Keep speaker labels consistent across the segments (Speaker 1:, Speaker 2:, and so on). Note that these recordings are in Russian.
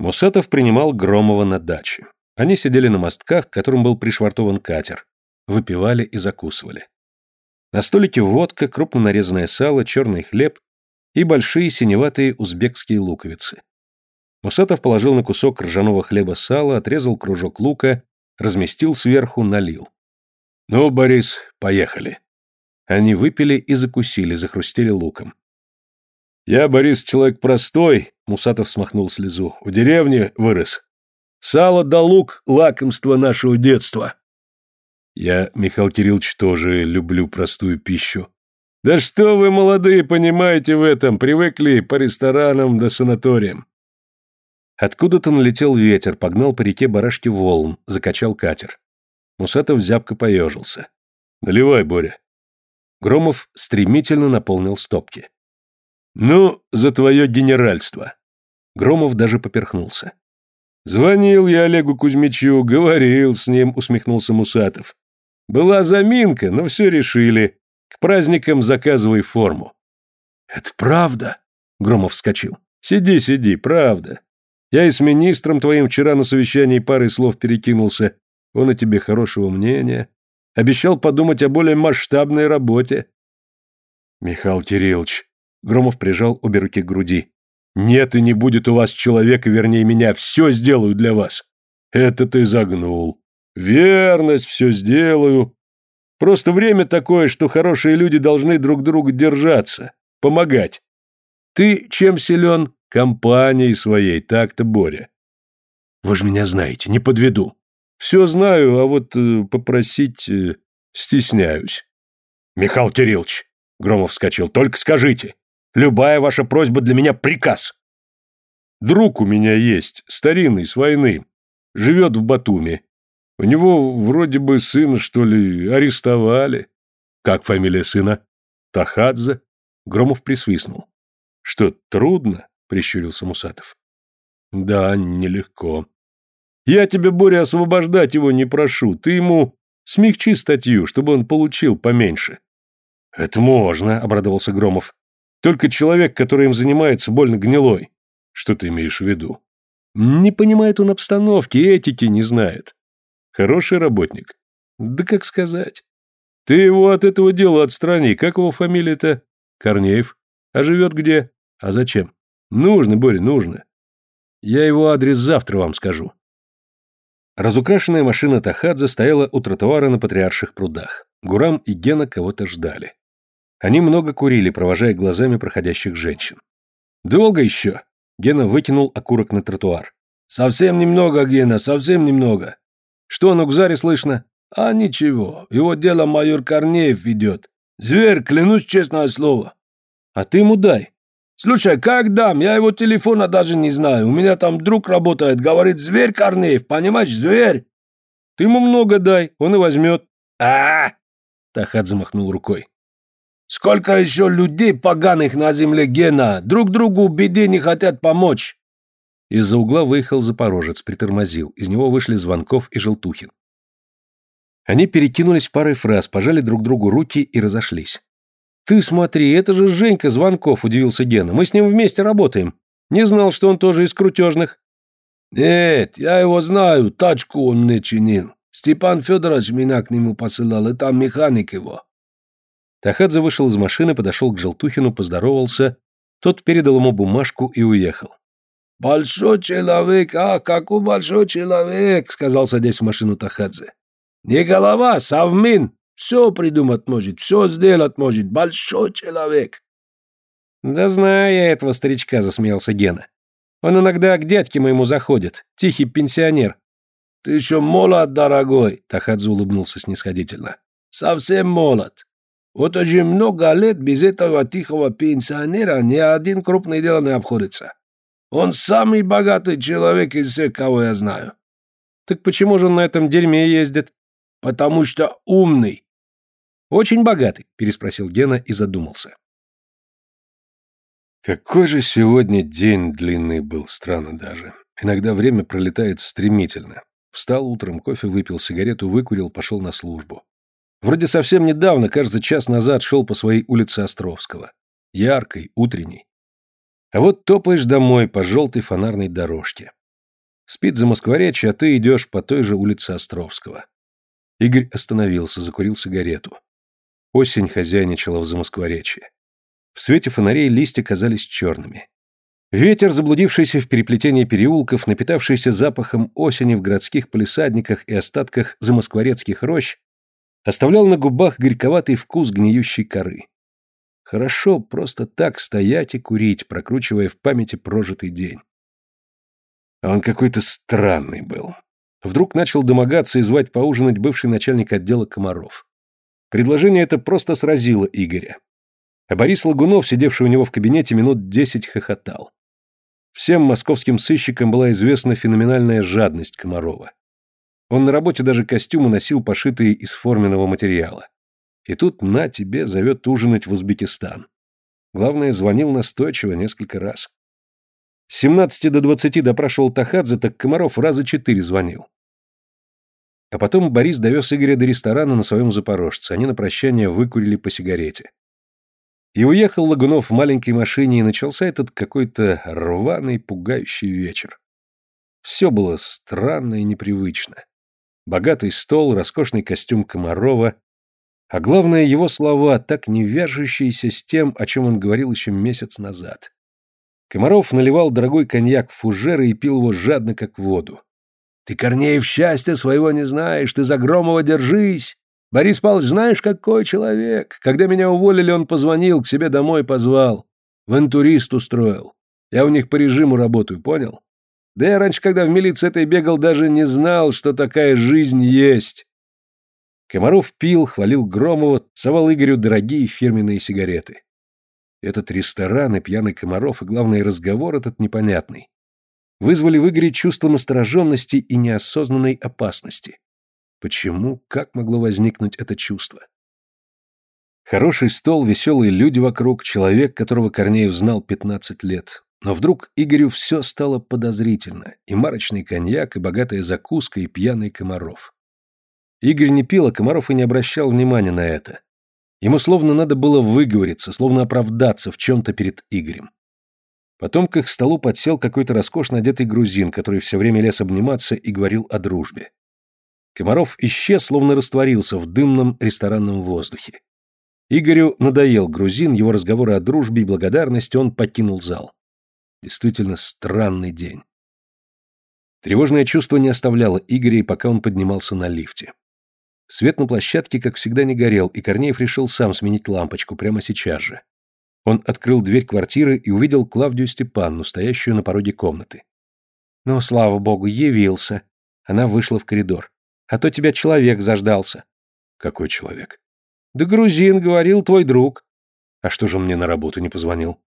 Speaker 1: Мусатов принимал Громова на даче. Они сидели на мостках, к которым был пришвартован катер, выпивали и закусывали. На столике водка, крупно нарезанное сало, черный хлеб и большие синеватые узбекские луковицы. Мусатов положил на кусок ржаного хлеба сало, отрезал кружок лука, разместил сверху, налил. «Ну, Борис, поехали». Они выпили и закусили, захрустели луком. «Я, Борис, человек простой», — Мусатов смахнул слезу, — «в деревне вырос. Сало да лук — лакомство нашего детства». «Я, Михаил Кириллович, тоже люблю простую пищу». «Да что вы, молодые, понимаете в этом, привыкли по ресторанам да санаториям». Откуда-то налетел ветер, погнал по реке барашки волн, закачал катер. Мусатов зябко поежился. «Наливай, Боря». Громов стремительно наполнил стопки. «Ну, за твое генеральство!» Громов даже поперхнулся. «Звонил я Олегу Кузьмичу, говорил с ним», — усмехнулся Мусатов. «Была заминка, но все решили. К праздникам заказывай форму». «Это правда?» — Громов вскочил. «Сиди, сиди, правда. Я и с министром твоим вчера на совещании парой слов перекинулся. Он о тебе хорошего мнения. Обещал подумать о более масштабной работе». «Михаил Кириллович», Громов прижал обе руки к груди. «Нет и не будет у вас человека, вернее меня, все сделаю для вас». «Это ты загнул. Верность, все сделаю. Просто время такое, что хорошие люди должны друг друга держаться, помогать. Ты чем силен? Компанией своей, так-то, Боря. Вы же меня знаете, не подведу. Все знаю, а вот э, попросить э, стесняюсь. Михаил Кириллович, Громов вскочил, только скажите, Любая ваша просьба для меня приказ. Друг у меня есть, старинный, с войны. Живет в Батуми. У него вроде бы сына, что ли, арестовали. Как фамилия сына? Тахадзе. Громов присвистнул. Что, трудно? Прищурился Мусатов. Да, нелегко. Я тебя, Боря, освобождать его не прошу. Ты ему смягчи статью, чтобы он получил поменьше. Это можно, обрадовался Громов. Только человек, который им занимается, больно гнилой. Что ты имеешь в виду? Не понимает он обстановки, этики не знает. Хороший работник. Да как сказать? Ты его от этого дела отстрани. Как его фамилия-то? Корнеев. А живет где? А зачем? Нужно, Боря, нужно. Я его адрес завтра вам скажу. Разукрашенная машина Тахадзе стояла у тротуара на Патриарших прудах. Гурам и Гена кого-то ждали. Они много курили, провожая глазами проходящих женщин. «Долго еще?» Гена выкинул окурок на тротуар. «Совсем немного, Гена, совсем немного». «Что на Гузаре слышно?» «А ничего, его дело майор Корнеев ведет. Зверь, клянусь честное слово». «А ты ему дай». «Слушай, как дам? Я его телефона даже не знаю. У меня там друг работает, говорит, зверь Корнеев, понимаешь, зверь». «Ты ему много дай, он и возьмет». «А-а-а!» Тахат замахнул рукой. Сколько еще людей поганых на земле Гена, друг другу беде не хотят помочь. Из-за угла выехал Запорожец, притормозил. Из него вышли Звонков и Желтухин. Они перекинулись парой фраз, пожали друг другу руки и разошлись. «Ты смотри, это же Женька Звонков», — удивился Гена. «Мы с ним вместе работаем. Не знал, что он тоже из крутежных». «Нет, я его знаю, тачку он мне чинил. Степан Федорович меня к нему посылал, и там механик его». Тахадзе вышел из машины, подошел к Желтухину, поздоровался. Тот передал ему бумажку и уехал. «Большой человек, а, какой большой человек!» — сказал, садясь в машину Тахадзе. «Не голова, совмин! Все придумать может, все сделать может. Большой человек!» «Да знаю я этого старичка», — засмеялся Гена. «Он иногда к дядьке моему заходит, тихий пенсионер». «Ты еще молод, дорогой», — Тахадзе улыбнулся снисходительно. «Совсем молод. Вот уже много лет без этого тихого пенсионера ни один крупный дело не обходится. Он самый богатый человек из всех, кого я знаю. Так почему же он на этом дерьме ездит? Потому что умный. Очень богатый, переспросил Гена и задумался. Какой же сегодня день длинный был, странно даже. Иногда время пролетает стремительно. Встал утром, кофе выпил, сигарету выкурил, пошел на службу. Вроде совсем недавно, кажется, час назад шел по своей улице Островского. Яркой, утренней. А вот топаешь домой по желтой фонарной дорожке. Спит за Москворечье, а ты идешь по той же улице Островского. Игорь остановился, закурил сигарету. Осень хозяйничала в Замоскворечье. В свете фонарей листья казались черными. Ветер, заблудившийся в переплетении переулков, напитавшийся запахом осени в городских полисадниках и остатках замоскворецких рощ, оставлял на губах горьковатый вкус гниющей коры. Хорошо просто так стоять и курить, прокручивая в памяти прожитый день. А он какой-то странный был. Вдруг начал домогаться и звать поужинать бывший начальник отдела Комаров. Предложение это просто сразило Игоря. А Борис Лагунов, сидевший у него в кабинете, минут десять хохотал. Всем московским сыщикам была известна феноменальная жадность Комарова. Он на работе даже костюмы носил, пошитые из форменного материала. И тут на тебе зовет ужинать в Узбекистан. Главное, звонил настойчиво несколько раз. С 17 до 20 допрашивал Тахадзе, так Комаров раза четыре звонил. А потом Борис довез Игоря до ресторана на своем запорожце. Они на прощание выкурили по сигарете. И уехал Лагунов в маленькой машине, и начался этот какой-то рваный, пугающий вечер. Все было странно и непривычно. Богатый стол, роскошный костюм Комарова, а главное его слова, так не вяжущиеся с тем, о чем он говорил еще месяц назад. Комаров наливал дорогой коньяк в фужеры и пил его жадно, как воду. «Ты, Корнеев, счастья своего не знаешь, ты за Громова держись!» Борис Павлович, знаешь, какой человек? Когда меня уволили, он позвонил, к себе домой позвал. В интурист устроил. Я у них по режиму работаю, понял? Да я раньше, когда в милиции этой бегал, даже не знал, что такая жизнь есть. Комаров пил, хвалил Громова, совал Игорю дорогие фирменные сигареты. Этот ресторан и пьяный Комаров, и, главное, разговор этот непонятный, вызвали в Игоре чувство настороженности и неосознанной опасности. Почему, как могло возникнуть это чувство? Хороший стол, веселые люди вокруг, человек, которого Корнеев знал 15 лет. Но вдруг Игорю все стало подозрительно, и марочный коньяк, и богатая закуска, и пьяный Комаров. Игорь не пил, а Комаров и не обращал внимания на это. Ему словно надо было выговориться, словно оправдаться в чем-то перед Игорем. Потом к их столу подсел какой-то роскошно одетый грузин, который все время лез обниматься и говорил о дружбе. Комаров исчез, словно растворился в дымном ресторанном воздухе. Игорю надоел грузин, его разговоры о дружбе и благодарности, он покинул зал. Действительно странный день. Тревожное чувство не оставляло Игоря, пока он поднимался на лифте. Свет на площадке, как всегда, не горел, и Корнеев решил сам сменить лампочку прямо сейчас же. Он открыл дверь квартиры и увидел Клавдию Степанну, стоящую на пороге комнаты. «Ну, слава богу, явился!» Она вышла в коридор. А то тебя человек заждался. Какой человек? Да грузин, говорил, твой друг. А что же он мне на работу не позвонил?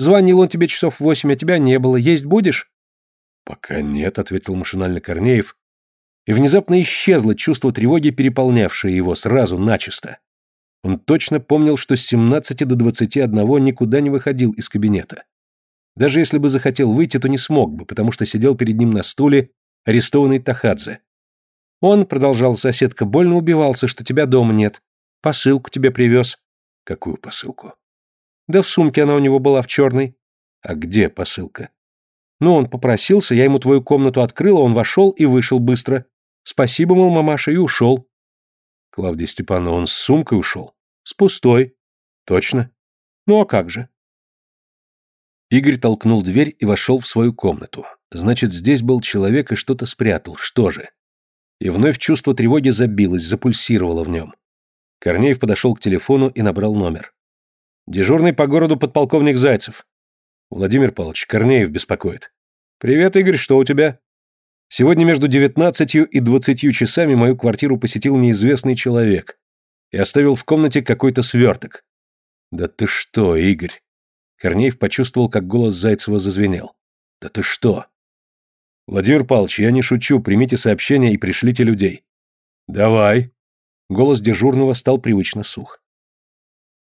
Speaker 1: Звонил он тебе часов восемь, а тебя не было. Есть будешь? Пока нет, ответил машинально Корнеев. И внезапно исчезло чувство тревоги, переполнявшее его сразу начисто. Он точно помнил, что с 17 до 21 никуда не выходил из кабинета. Даже если бы захотел выйти, то не смог бы, потому что сидел перед ним на стуле арестованный Тахадзе. Он, продолжал соседка, больно убивался, что тебя дома нет. Посылку тебе привез. Какую посылку? Да в сумке она у него была в черной. А где посылка? Ну, он попросился, я ему твою комнату открыла, он вошел и вышел быстро. Спасибо, мол, мамаша, и ушел. Клавдия Степановна, он с сумкой ушел? С пустой. Точно? Ну, а как же? Игорь толкнул дверь и вошел в свою комнату. Значит, здесь был человек и что-то спрятал. Что же? И вновь чувство тревоги забилось, запульсировало в нем. Корнеев подошел к телефону и набрал номер. «Дежурный по городу подполковник Зайцев». «Владимир Павлович, Корнеев беспокоит». «Привет, Игорь, что у тебя?» «Сегодня между девятнадцатью и двадцатью часами мою квартиру посетил неизвестный человек и оставил в комнате какой-то сверток». «Да ты что, Игорь?» Корнеев почувствовал, как голос Зайцева зазвенел. «Да ты что?» «Владимир Павлович, я не шучу, примите сообщение и пришлите людей». «Давай». Голос дежурного стал привычно сух.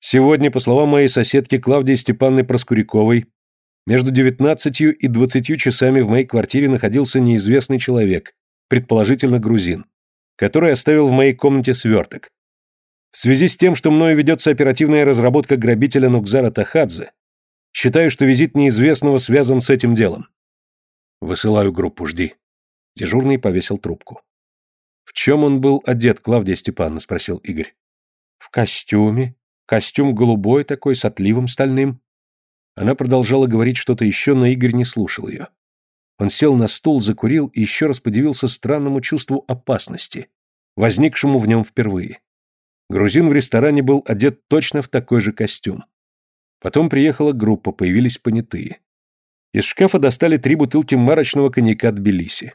Speaker 1: Сегодня, по словам моей соседки Клавдии Степанны Проскуряковой, между 19 и 20 часами в моей квартире находился неизвестный человек, предположительно грузин, который оставил в моей комнате сверток. В связи с тем, что мною ведется оперативная разработка грабителя Нукзара Тахадзе, считаю, что визит неизвестного связан с этим делом. Высылаю группу, жди. Дежурный повесил трубку. «В чем он был одет, Клавдия Степановна?» – спросил Игорь. «В костюме. Костюм голубой такой, с отливом стальным». Она продолжала говорить что-то еще, но Игорь не слушал ее. Он сел на стул, закурил и еще раз подивился странному чувству опасности, возникшему в нем впервые. Грузин в ресторане был одет точно в такой же костюм. Потом приехала группа, появились понятые. Из шкафа достали три бутылки марочного коньяка Тбилиси.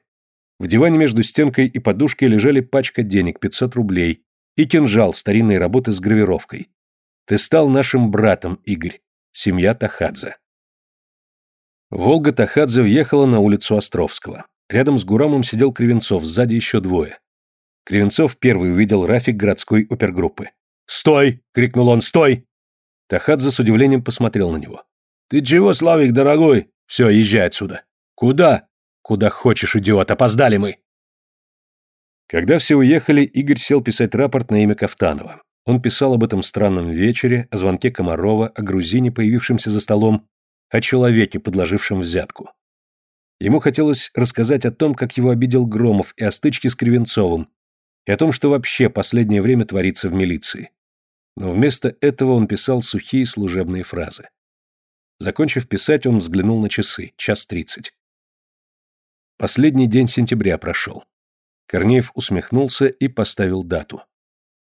Speaker 1: В диване между стенкой и подушкой лежали пачка денег, 500 рублей, и кинжал старинной работы с гравировкой. «Ты стал нашим братом, Игорь. Семья Тахадзе». Волга Тахадзе въехала на улицу Островского. Рядом с Гурамом сидел Кривенцов, сзади еще двое. Кривенцов первый увидел Рафик городской опергруппы. «Стой!» — крикнул он. «Стой!» Тахадзе с удивлением посмотрел на него. «Ты чего, Славик, дорогой? Все, езжай отсюда». «Куда?» «Куда хочешь, идиот, опоздали мы!» Когда все уехали, Игорь сел писать рапорт на имя Кафтанова. Он писал об этом странном вечере, о звонке Комарова, о грузине, появившемся за столом, о человеке, подложившем взятку. Ему хотелось рассказать о том, как его обидел Громов и о стычке с Кривенцовым, и о том, что вообще последнее время творится в милиции. Но вместо этого он писал сухие служебные фразы. Закончив писать, он взглянул на часы, час тридцать. Последний день сентября прошел. Корнеев усмехнулся и поставил дату.